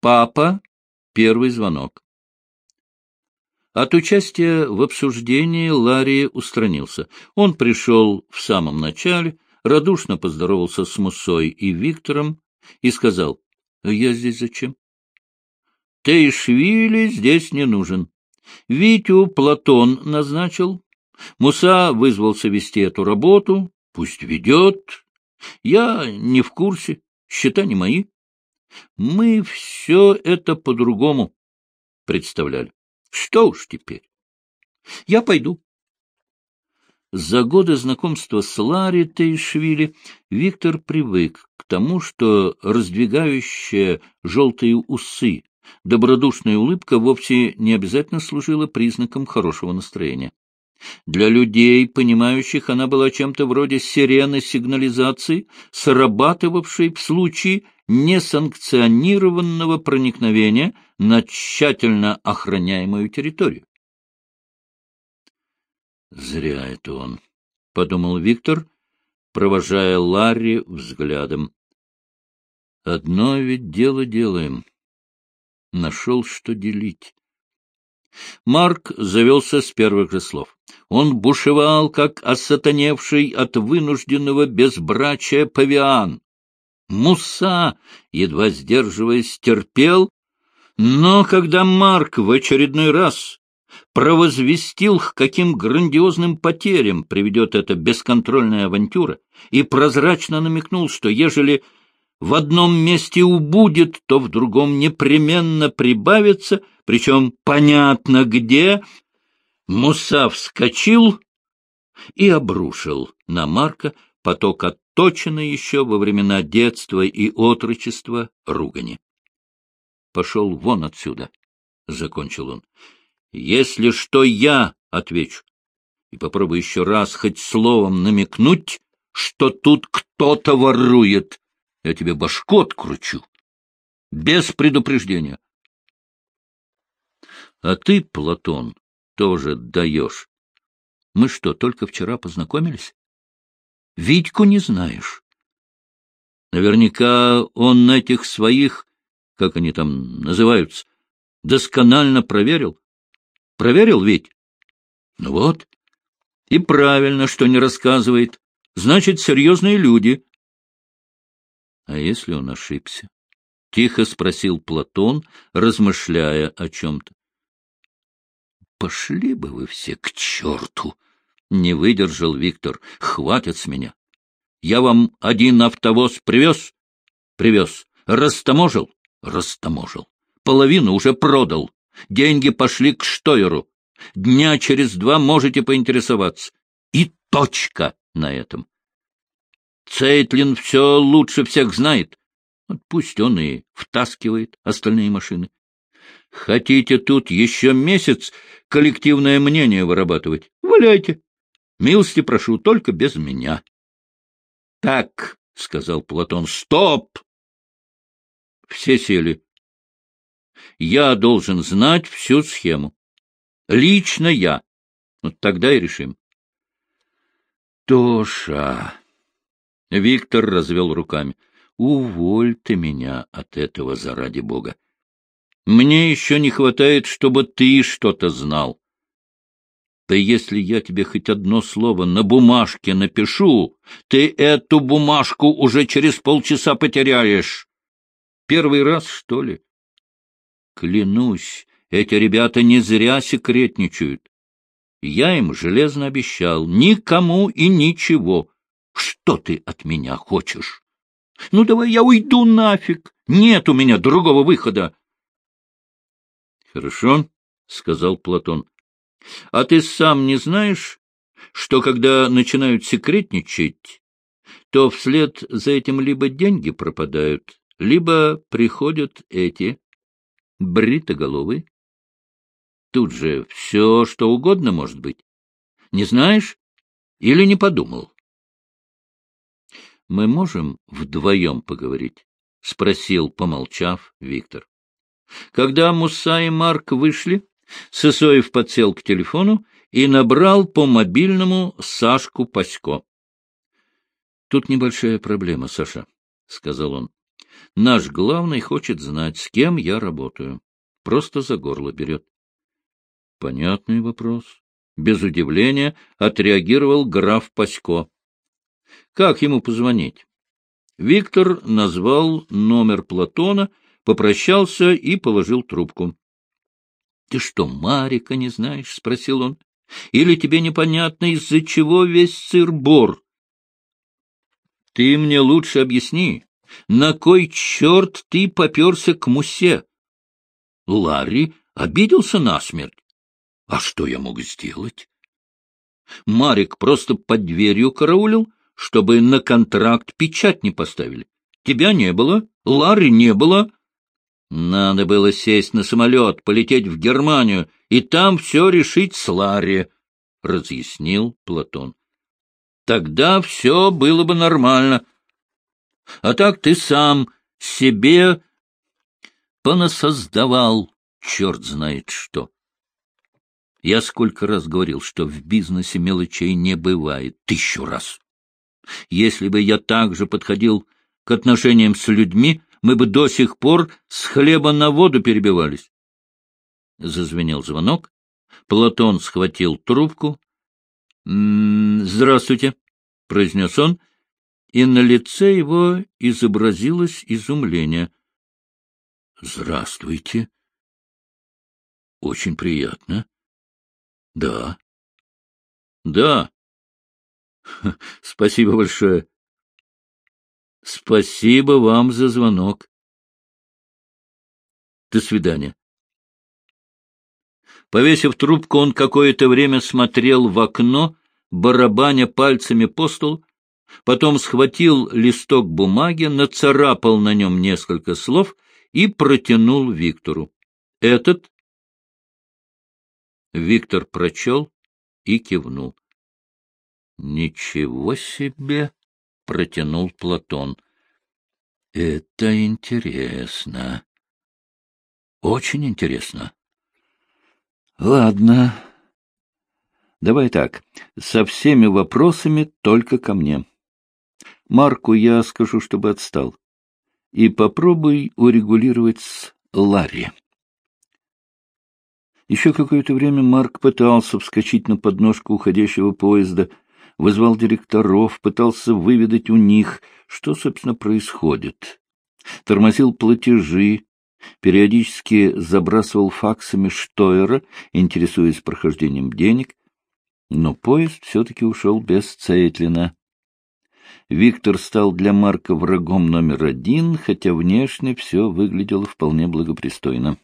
Папа — первый звонок. От участия в обсуждении Ларри устранился. Он пришел в самом начале, радушно поздоровался с Мусой и Виктором и сказал, «Я здесь зачем?» «Тейшвили здесь не нужен. Витю Платон назначил. Муса вызвался вести эту работу. Пусть ведет. Я не в курсе, счета не мои. Мы все это по-другому представляли. Что уж теперь? Я пойду. За годы знакомства с Ларри Тейшвили Виктор привык к тому, что раздвигающая желтые усы добродушная улыбка вовсе не обязательно служила признаком хорошего настроения. Для людей, понимающих, она была чем-то вроде сирены сигнализации, срабатывавшей в случае несанкционированного проникновения на тщательно охраняемую территорию. «Зря это он», — подумал Виктор, провожая Ларри взглядом. «Одно ведь дело делаем. Нашел, что делить». Марк завелся с первых же слов. Он бушевал, как осатаневший от вынужденного безбрачия павиан. Муса, едва сдерживаясь, терпел, но когда Марк в очередной раз провозвестил, к каким грандиозным потерям приведет эта бесконтрольная авантюра, и прозрачно намекнул, что ежели в одном месте убудет, то в другом непременно прибавится, причем понятно где, Муса вскочил и обрушил на Марка поток отточенной еще во времена детства и отрочества ругани. — Пошел вон отсюда, — закончил он. — Если что, я отвечу. И попробуй еще раз хоть словом намекнуть, что тут кто-то ворует. Я тебе башку откручу. Без предупреждения. А ты, Платон, тоже даешь. Мы что, только вчера познакомились? Витьку не знаешь. Наверняка он этих своих, как они там называются, досконально проверил. Проверил ведь? Ну вот. И правильно, что не рассказывает. Значит, серьезные люди. А если он ошибся? — тихо спросил Платон, размышляя о чем-то. — Пошли бы вы все к черту! — не выдержал Виктор. — Хватит с меня. Я вам один автовоз привез? Привез. Растаможил? Растаможил. Половину уже продал. Деньги пошли к Штойеру. Дня через два можете поинтересоваться. И точка на этом. Цейтлин все лучше всех знает. Пусть он и втаскивает остальные машины. Хотите тут еще месяц коллективное мнение вырабатывать? Валяйте. Милости прошу, только без меня. — Так, — сказал Платон, — стоп! Все сели. Я должен знать всю схему. Лично я. Вот тогда и решим. Тоша. Виктор развел руками. Уволь ты меня от этого заради бога. Мне еще не хватает, чтобы ты что-то знал. Да если я тебе хоть одно слово на бумажке напишу, ты эту бумажку уже через полчаса потеряешь. Первый раз, что ли? Клянусь, эти ребята не зря секретничают. Я им железно обещал никому и ничего. Что ты от меня хочешь? Ну, давай я уйду нафиг. Нет у меня другого выхода. — Хорошо, — сказал Платон. — А ты сам не знаешь, что когда начинают секретничать, то вслед за этим либо деньги пропадают, либо приходят эти бритоголовые? Тут же все, что угодно может быть. Не знаешь или не подумал? — Мы можем вдвоем поговорить? — спросил, помолчав, Виктор. Когда Муса и Марк вышли, Сысоев подсел к телефону и набрал по мобильному Сашку Пасько. — Тут небольшая проблема, Саша, — сказал он. — Наш главный хочет знать, с кем я работаю. Просто за горло берет. Понятный вопрос. Без удивления отреагировал граф Пасько. Как ему позвонить? Виктор назвал номер Платона, попрощался и положил трубку. — Ты что, Марика не знаешь? — спросил он. — Или тебе непонятно, из-за чего весь сыр-бор? — Ты мне лучше объясни, на кой черт ты поперся к Мусе? Ларри обиделся насмерть. А что я мог сделать? Марик просто под дверью караулил, чтобы на контракт печать не поставили. Тебя не было, Ларри не было. Надо было сесть на самолет, полететь в Германию и там все решить с Ларри, — разъяснил Платон. Тогда все было бы нормально. А так ты сам себе понасоздавал черт знает что. Я сколько раз говорил, что в бизнесе мелочей не бывает. Тысячу раз. Если бы я так же подходил к отношениям с людьми, мы бы до сих пор с хлеба на воду перебивались. Зазвенел звонок. Платон схватил трубку. «М -м, «Здравствуйте», — произнес он, и на лице его изобразилось изумление. — Здравствуйте. — Очень приятно. — Да. — Да. — Спасибо большое. — Спасибо вам за звонок. До свидания. Повесив трубку, он какое-то время смотрел в окно, барабаня пальцами по столу, потом схватил листок бумаги, нацарапал на нем несколько слов и протянул Виктору. «Этот?» Виктор прочел и кивнул. «Ничего себе!» — протянул Платон. «Это интересно. Очень интересно. Ладно. Давай так, со всеми вопросами только ко мне». Марку я скажу, чтобы отстал. И попробуй урегулировать с Ларри. Еще какое-то время Марк пытался вскочить на подножку уходящего поезда, вызвал директоров, пытался выведать у них, что, собственно, происходит. Тормозил платежи, периодически забрасывал факсами Штойера, интересуясь прохождением денег, но поезд все-таки ушел без Цейтлина. Виктор стал для Марка врагом номер один, хотя внешне все выглядело вполне благопристойно.